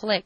Click